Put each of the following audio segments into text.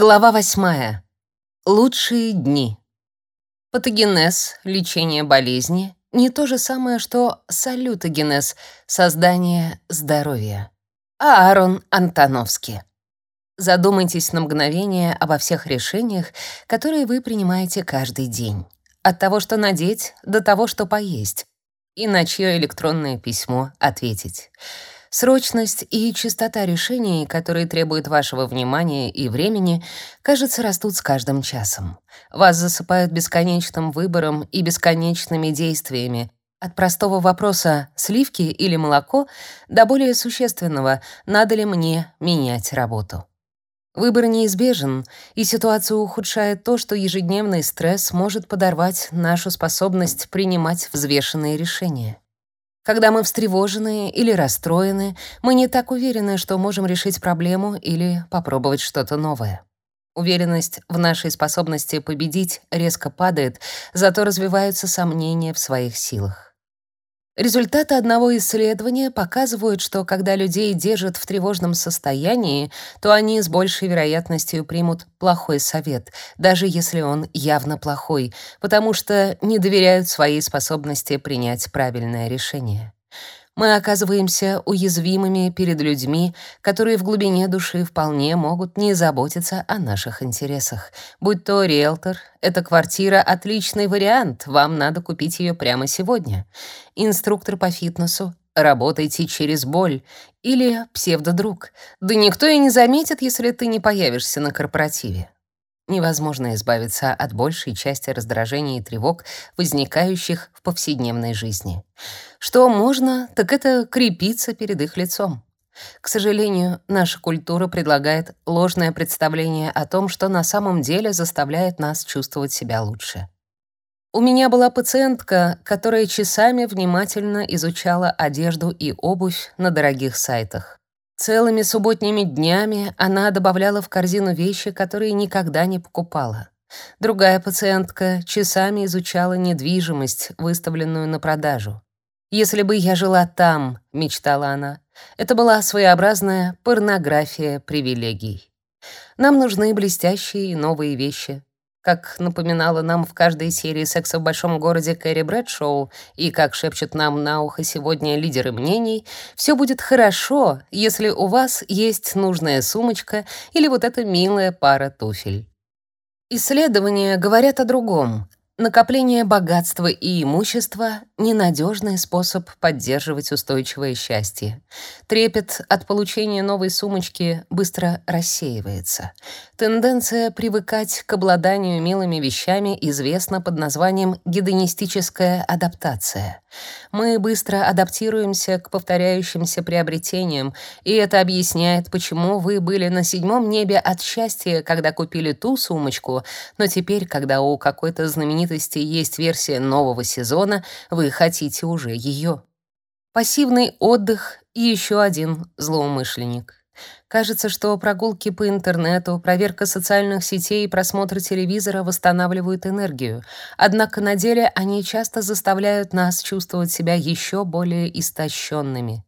Глава восьмая. Лучшие дни. Патогенез, лечение болезни — не то же самое, что салютогенез, создание здоровья. Аарон Антоновский. Задумайтесь на мгновение обо всех решениях, которые вы принимаете каждый день. От того, что надеть, до того, что поесть. И на чье электронное письмо ответить. Срочность и частота решений, которые требуют вашего внимания и времени, кажется, растут с каждым часом. Вас засыпают бесконечным выбором и бесконечными действиями, от простого вопроса «сливки или молоко» до более существенного «надо ли мне менять работу?». Выбор неизбежен, и ситуацию ухудшает то, что ежедневный стресс может подорвать нашу способность принимать взвешенные решения. Когда мы встревожены или расстроены, мы не так уверены, что можем решить проблему или попробовать что-то новое. Уверенность в нашей способности победить резко падает, зато развиваются сомнения в своих силах. Результаты одного исследования показывают, что когда людей держат в тревожном состоянии, то они с большей вероятностью примут плохой совет, даже если он явно плохой, потому что не доверяют своей способности принять правильное решение мы оказываемся уязвимыми перед людьми, которые в глубине души вполне могут не заботиться о наших интересах. Будь то риэлтор, эта квартира — отличный вариант, вам надо купить ее прямо сегодня. Инструктор по фитнесу, работайте через боль. Или псевдодруг. Да никто и не заметит, если ты не появишься на корпоративе. Невозможно избавиться от большей части раздражений и тревог, возникающих в повседневной жизни. Что можно, так это крепиться перед их лицом. К сожалению, наша культура предлагает ложное представление о том, что на самом деле заставляет нас чувствовать себя лучше. У меня была пациентка, которая часами внимательно изучала одежду и обувь на дорогих сайтах. Целыми субботними днями она добавляла в корзину вещи, которые никогда не покупала. Другая пациентка часами изучала недвижимость, выставленную на продажу. «Если бы я жила там», — мечтала она, — это была своеобразная порнография привилегий. Нам нужны блестящие новые вещи, как напоминала нам в каждой серии «Секса в большом городе» Кэрри Брэдшоу и как шепчет нам на ухо сегодня лидеры мнений, все будет хорошо, если у вас есть нужная сумочка или вот эта милая пара туфель. Исследования говорят о другом. Накопление богатства и имущества — ненадежный способ поддерживать устойчивое счастье. Трепет от получения новой сумочки быстро рассеивается. Тенденция привыкать к обладанию милыми вещами известна под названием гедонистическая адаптация. Мы быстро адаптируемся к повторяющимся приобретениям, и это объясняет, почему вы были на седьмом небе от счастья, когда купили ту сумочку, но теперь, когда у какой-то знаменитости есть версия нового сезона, вы хотите уже ее. Пассивный отдых и еще один злоумышленник. Кажется, что прогулки по интернету, проверка социальных сетей и просмотр телевизора восстанавливают энергию. Однако на деле они часто заставляют нас чувствовать себя еще более истощенными.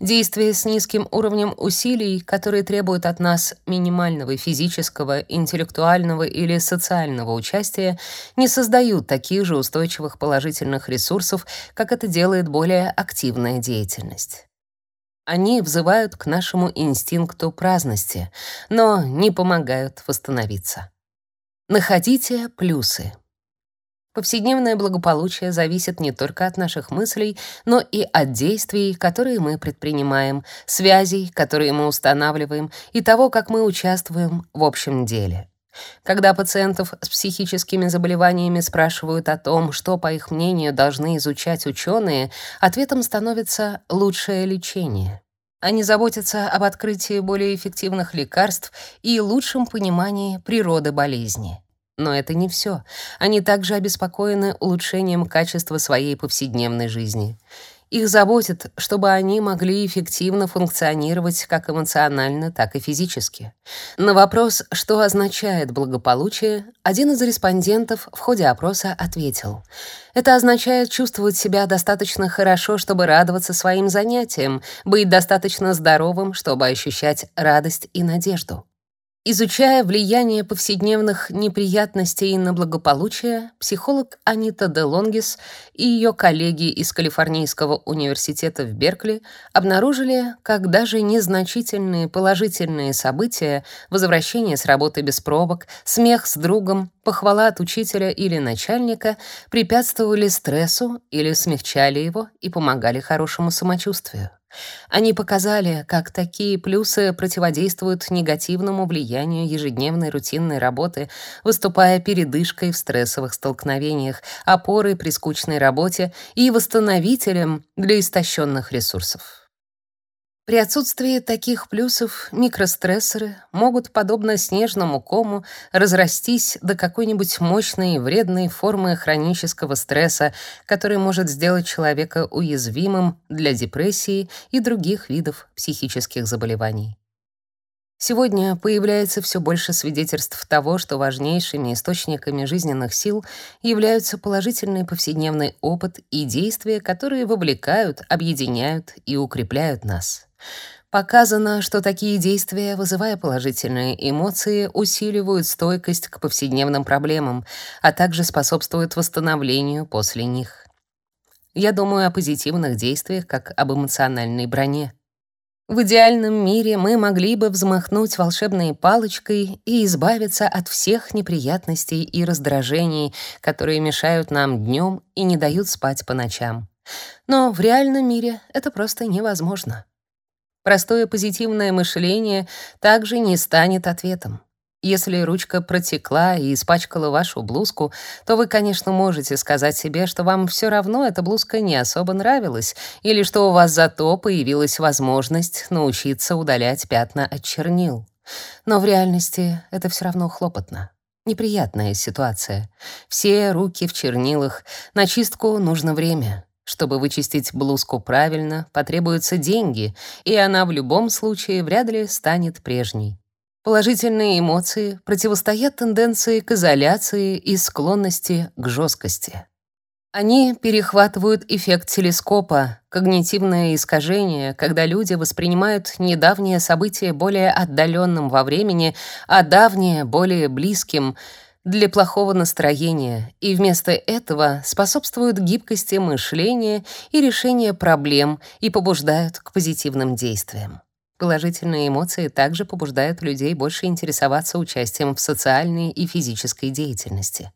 Действия с низким уровнем усилий, которые требуют от нас минимального физического, интеллектуального или социального участия, не создают таких же устойчивых положительных ресурсов, как это делает более активная деятельность. Они взывают к нашему инстинкту праздности, но не помогают восстановиться. Находите плюсы. Повседневное благополучие зависит не только от наших мыслей, но и от действий, которые мы предпринимаем, связей, которые мы устанавливаем, и того, как мы участвуем в общем деле. Когда пациентов с психическими заболеваниями спрашивают о том, что, по их мнению, должны изучать ученые, ответом становится лучшее лечение. Они заботятся об открытии более эффективных лекарств и лучшем понимании природы болезни. Но это не все. Они также обеспокоены улучшением качества своей повседневной жизни. Их заботит, чтобы они могли эффективно функционировать как эмоционально, так и физически. На вопрос, что означает благополучие, один из респондентов в ходе опроса ответил: "Это означает чувствовать себя достаточно хорошо, чтобы радоваться своим занятиям, быть достаточно здоровым, чтобы ощущать радость и надежду". Изучая влияние повседневных неприятностей на благополучие, психолог Анита де Лонгис и ее коллеги из Калифорнийского университета в Беркли обнаружили, как даже незначительные положительные события, возвращение с работы без пробок, смех с другом, похвала от учителя или начальника препятствовали стрессу или смягчали его и помогали хорошему самочувствию. Они показали, как такие плюсы противодействуют негативному влиянию ежедневной рутинной работы, выступая передышкой в стрессовых столкновениях, опорой при скучной работе и восстановителем для истощенных ресурсов. При отсутствии таких плюсов микрострессоры могут, подобно снежному кому, разрастись до какой-нибудь мощной и вредной формы хронического стресса, который может сделать человека уязвимым для депрессии и других видов психических заболеваний. Сегодня появляется все больше свидетельств того, что важнейшими источниками жизненных сил являются положительный повседневный опыт и действия, которые вовлекают, объединяют и укрепляют нас. Показано, что такие действия, вызывая положительные эмоции, усиливают стойкость к повседневным проблемам, а также способствуют восстановлению после них. Я думаю о позитивных действиях как об эмоциональной броне. В идеальном мире мы могли бы взмахнуть волшебной палочкой и избавиться от всех неприятностей и раздражений, которые мешают нам днем и не дают спать по ночам. Но в реальном мире это просто невозможно. Простое позитивное мышление также не станет ответом. Если ручка протекла и испачкала вашу блузку, то вы, конечно, можете сказать себе, что вам все равно эта блузка не особо нравилась, или что у вас зато появилась возможность научиться удалять пятна от чернил. Но в реальности это все равно хлопотно. Неприятная ситуация. Все руки в чернилах, на чистку нужно время. Чтобы вычистить блузку правильно, потребуются деньги, и она в любом случае вряд ли станет прежней. Положительные эмоции противостоят тенденции к изоляции и склонности к жесткости. Они перехватывают эффект телескопа, когнитивное искажение, когда люди воспринимают недавнее событие более отдаленным во времени, а давнее более близким — для плохого настроения и вместо этого способствуют гибкости мышления и решению проблем и побуждают к позитивным действиям. Положительные эмоции также побуждают людей больше интересоваться участием в социальной и физической деятельности.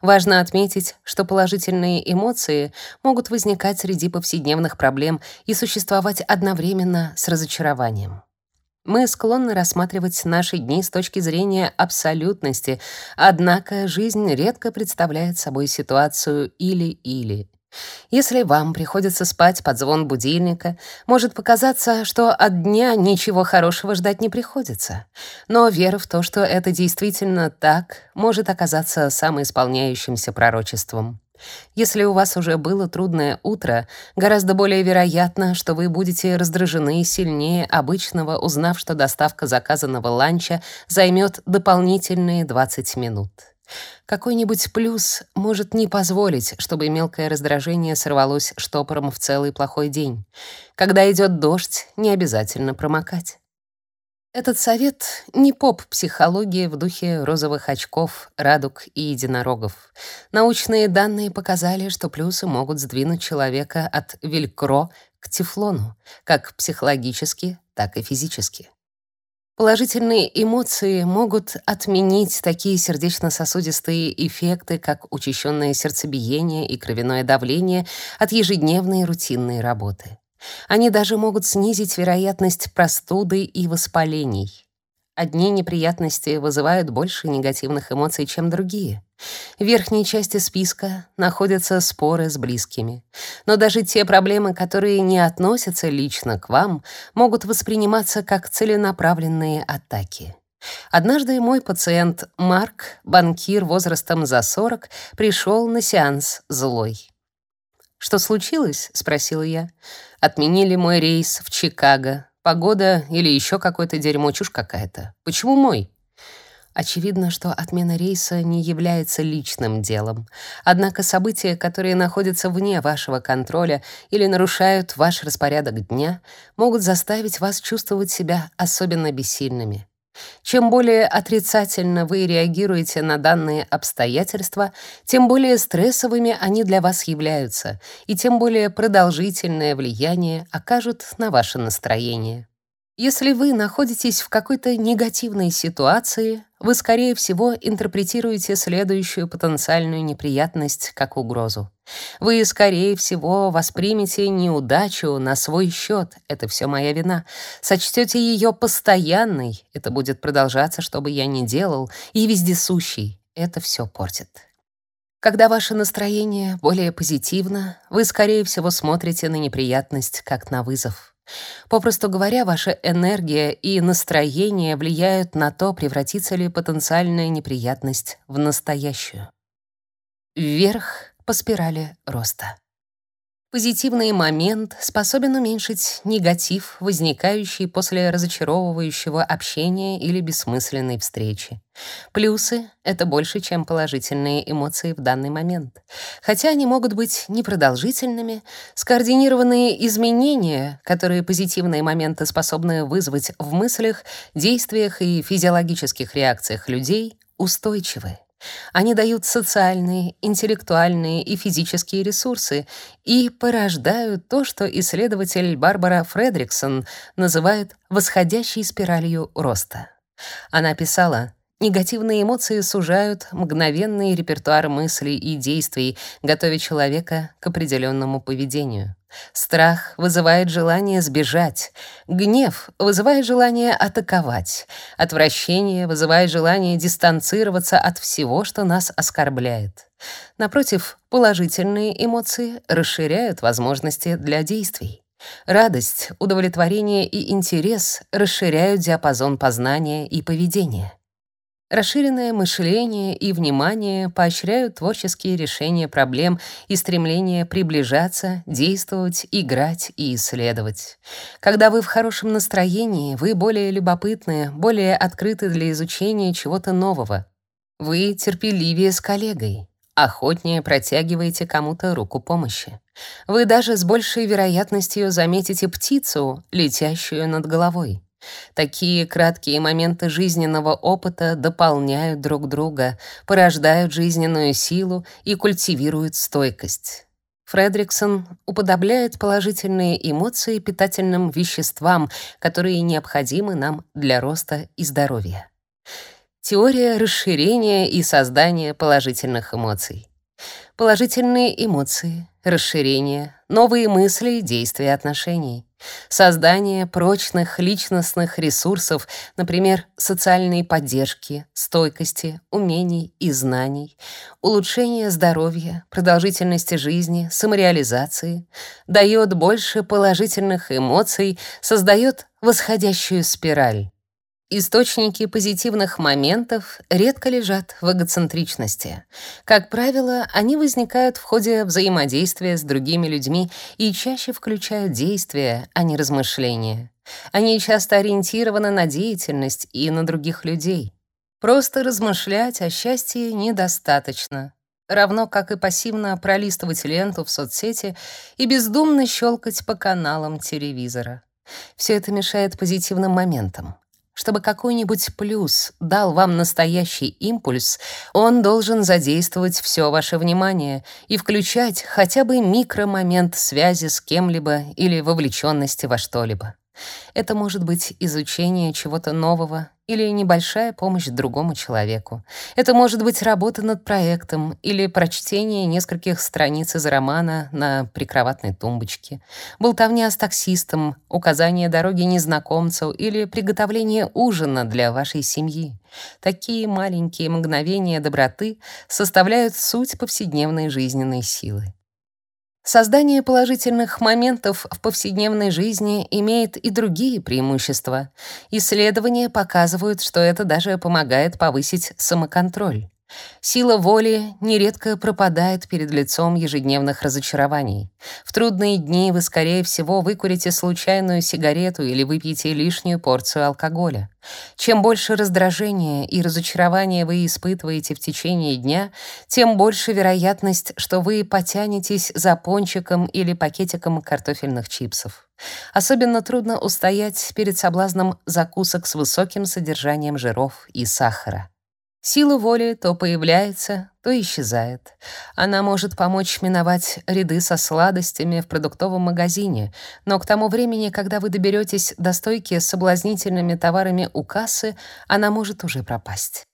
Важно отметить, что положительные эмоции могут возникать среди повседневных проблем и существовать одновременно с разочарованием. Мы склонны рассматривать наши дни с точки зрения абсолютности, однако жизнь редко представляет собой ситуацию или-или. Если вам приходится спать под звон будильника, может показаться, что от дня ничего хорошего ждать не приходится. Но вера в то, что это действительно так, может оказаться самоисполняющимся пророчеством. Если у вас уже было трудное утро, гораздо более вероятно, что вы будете раздражены сильнее обычного, узнав, что доставка заказанного ланча займет дополнительные 20 минут. Какой-нибудь плюс может не позволить, чтобы мелкое раздражение сорвалось штопором в целый плохой день. Когда идет дождь, не обязательно промокать. Этот совет не поп-психология в духе розовых очков, радуг и единорогов. Научные данные показали, что плюсы могут сдвинуть человека от велькро к тефлону, как психологически, так и физически. Положительные эмоции могут отменить такие сердечно-сосудистые эффекты, как учащенное сердцебиение и кровяное давление от ежедневной рутинной работы. Они даже могут снизить вероятность простуды и воспалений. Одни неприятности вызывают больше негативных эмоций, чем другие. В верхней части списка находятся споры с близкими. Но даже те проблемы, которые не относятся лично к вам, могут восприниматься как целенаправленные атаки. Однажды мой пациент Марк, банкир возрастом за 40, пришел на сеанс злой. «Что случилось?» — спросила я. «Отменили мой рейс в Чикаго. Погода или еще какое-то дерьмо, чушь какая-то. Почему мой?» Очевидно, что отмена рейса не является личным делом. Однако события, которые находятся вне вашего контроля или нарушают ваш распорядок дня, могут заставить вас чувствовать себя особенно бессильными. Чем более отрицательно вы реагируете на данные обстоятельства, тем более стрессовыми они для вас являются, и тем более продолжительное влияние окажут на ваше настроение. Если вы находитесь в какой-то негативной ситуации, вы, скорее всего, интерпретируете следующую потенциальную неприятность как угрозу. Вы, скорее всего, воспримете неудачу на свой счет. Это все моя вина. Сочтете ее постоянной. Это будет продолжаться, что бы я ни делал. И вездесущей. Это все портит. Когда ваше настроение более позитивно, вы, скорее всего, смотрите на неприятность как на вызов. Попросту говоря, ваша энергия и настроение влияют на то, превратится ли потенциальная неприятность в настоящую. Вверх по спирали роста. Позитивный момент способен уменьшить негатив, возникающий после разочаровывающего общения или бессмысленной встречи. Плюсы — это больше, чем положительные эмоции в данный момент. Хотя они могут быть непродолжительными, скоординированные изменения, которые позитивные моменты способны вызвать в мыслях, действиях и физиологических реакциях людей, устойчивы. Они дают социальные, интеллектуальные и физические ресурсы и порождают то, что исследователь Барбара Фредриксон называет восходящей спиралью роста. Она писала: Негативные эмоции сужают мгновенный репертуар мыслей и действий, готовя человека к определенному поведению. Страх вызывает желание сбежать, гнев вызывает желание атаковать, отвращение вызывает желание дистанцироваться от всего, что нас оскорбляет. Напротив, положительные эмоции расширяют возможности для действий. Радость, удовлетворение и интерес расширяют диапазон познания и поведения. Расширенное мышление и внимание поощряют творческие решения проблем и стремление приближаться, действовать, играть и исследовать. Когда вы в хорошем настроении, вы более любопытны, более открыты для изучения чего-то нового. Вы терпеливее с коллегой, охотнее протягиваете кому-то руку помощи. Вы даже с большей вероятностью заметите птицу, летящую над головой. Такие краткие моменты жизненного опыта дополняют друг друга, порождают жизненную силу и культивируют стойкость. Фредриксон уподобляет положительные эмоции питательным веществам, которые необходимы нам для роста и здоровья. Теория расширения и создания положительных эмоций. Положительные эмоции, расширение, новые мысли, действия отношений. Создание прочных личностных ресурсов, например, социальной поддержки, стойкости, умений и знаний, улучшение здоровья, продолжительности жизни, самореализации, дает больше положительных эмоций, создает восходящую спираль. Источники позитивных моментов редко лежат в эгоцентричности. Как правило, они возникают в ходе взаимодействия с другими людьми и чаще включают действия, а не размышления. Они часто ориентированы на деятельность и на других людей. Просто размышлять о счастье недостаточно. Равно как и пассивно пролистывать ленту в соцсети и бездумно щелкать по каналам телевизора. Все это мешает позитивным моментам. Чтобы какой-нибудь плюс дал вам настоящий импульс, он должен задействовать все ваше внимание и включать хотя бы микромомент связи с кем-либо или вовлеченности во что-либо. Это может быть изучение чего-то нового или небольшая помощь другому человеку. Это может быть работа над проектом или прочтение нескольких страниц из романа на прикроватной тумбочке, болтовня с таксистом, указание дороги незнакомцу или приготовление ужина для вашей семьи. Такие маленькие мгновения доброты составляют суть повседневной жизненной силы. Создание положительных моментов в повседневной жизни имеет и другие преимущества. Исследования показывают, что это даже помогает повысить самоконтроль. Сила воли нередко пропадает перед лицом ежедневных разочарований. В трудные дни вы, скорее всего, выкурите случайную сигарету или выпьете лишнюю порцию алкоголя. Чем больше раздражения и разочарования вы испытываете в течение дня, тем больше вероятность, что вы потянетесь за пончиком или пакетиком картофельных чипсов. Особенно трудно устоять перед соблазном закусок с высоким содержанием жиров и сахара. Сила воли то появляется, то исчезает. Она может помочь миновать ряды со сладостями в продуктовом магазине, но к тому времени, когда вы доберетесь до стойки с соблазнительными товарами у кассы, она может уже пропасть.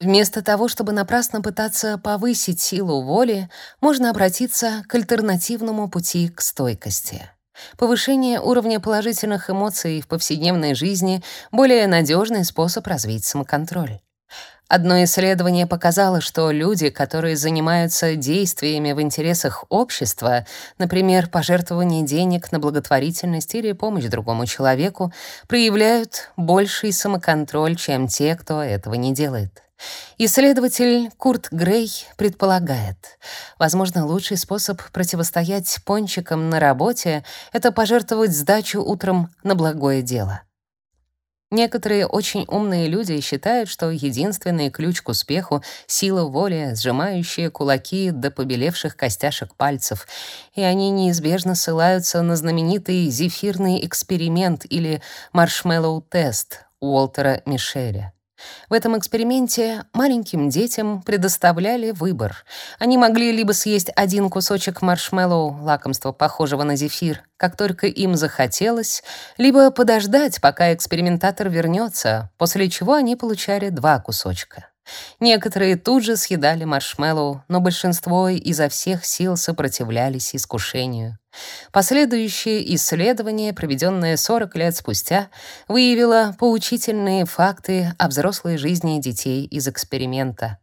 Вместо того, чтобы напрасно пытаться повысить силу воли, можно обратиться к альтернативному пути к стойкости. Повышение уровня положительных эмоций в повседневной жизни — более надежный способ развить самоконтроль. Одно исследование показало, что люди, которые занимаются действиями в интересах общества, например, пожертвование денег на благотворительность или помощь другому человеку, проявляют больший самоконтроль, чем те, кто этого не делает. Исследователь Курт Грей предполагает, возможно, лучший способ противостоять пончикам на работе — это пожертвовать сдачу утром на благое дело. Некоторые очень умные люди считают, что единственный ключ к успеху — сила воли, сжимающая кулаки до побелевших костяшек пальцев, и они неизбежно ссылаются на знаменитый зефирный эксперимент или маршмеллоу-тест Уолтера Мишеля. В этом эксперименте маленьким детям предоставляли выбор. Они могли либо съесть один кусочек маршмеллоу, лакомства похожего на зефир, как только им захотелось, либо подождать, пока экспериментатор вернется, после чего они получали два кусочка. Некоторые тут же съедали маршмеллоу, но большинство изо всех сил сопротивлялись искушению. Последующее исследование, проведенное 40 лет спустя, выявило поучительные факты о взрослой жизни детей из эксперимента.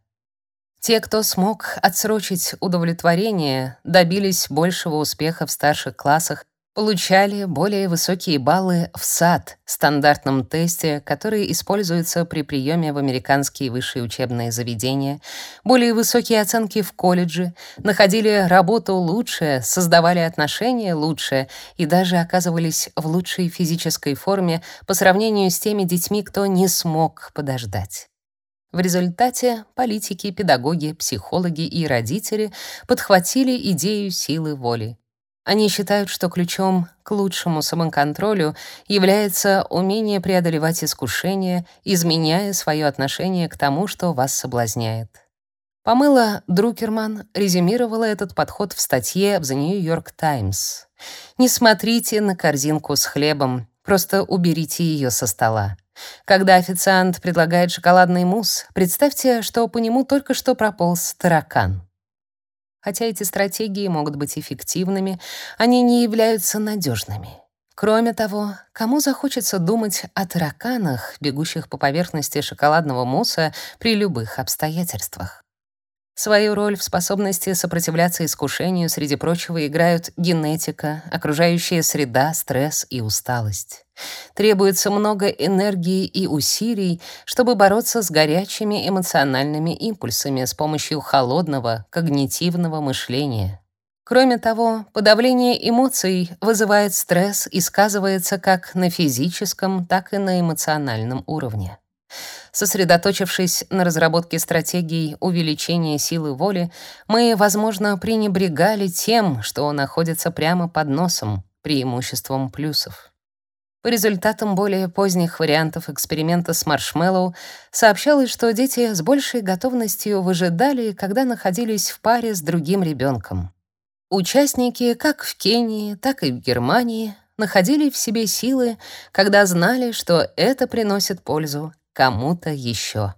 Те, кто смог отсрочить удовлетворение, добились большего успеха в старших классах получали более высокие баллы в САД, стандартном тесте, который используется при приеме в американские высшие учебные заведения, более высокие оценки в колледже, находили работу лучше, создавали отношения лучше и даже оказывались в лучшей физической форме по сравнению с теми детьми, кто не смог подождать. В результате политики, педагоги, психологи и родители подхватили идею силы воли. Они считают, что ключом к лучшему самоконтролю является умение преодолевать искушения, изменяя свое отношение к тому, что вас соблазняет. Помыла Друкерман резюмировала этот подход в статье в The New York Times. Не смотрите на корзинку с хлебом, просто уберите ее со стола. Когда официант предлагает шоколадный мусс, представьте, что по нему только что прополз таракан. Хотя эти стратегии могут быть эффективными, они не являются надежными. Кроме того, кому захочется думать о тараканах, бегущих по поверхности шоколадного мусса при любых обстоятельствах? Свою роль в способности сопротивляться искушению, среди прочего, играют генетика, окружающая среда, стресс и усталость. Требуется много энергии и усилий, чтобы бороться с горячими эмоциональными импульсами с помощью холодного когнитивного мышления. Кроме того, подавление эмоций вызывает стресс и сказывается как на физическом, так и на эмоциональном уровне. Сосредоточившись на разработке стратегий увеличения силы воли, мы, возможно, пренебрегали тем, что находится прямо под носом, преимуществом плюсов. По результатам более поздних вариантов эксперимента с маршмеллоу сообщалось, что дети с большей готовностью выжидали, когда находились в паре с другим ребенком. Участники как в Кении, так и в Германии находили в себе силы, когда знали, что это приносит пользу кому-то еще.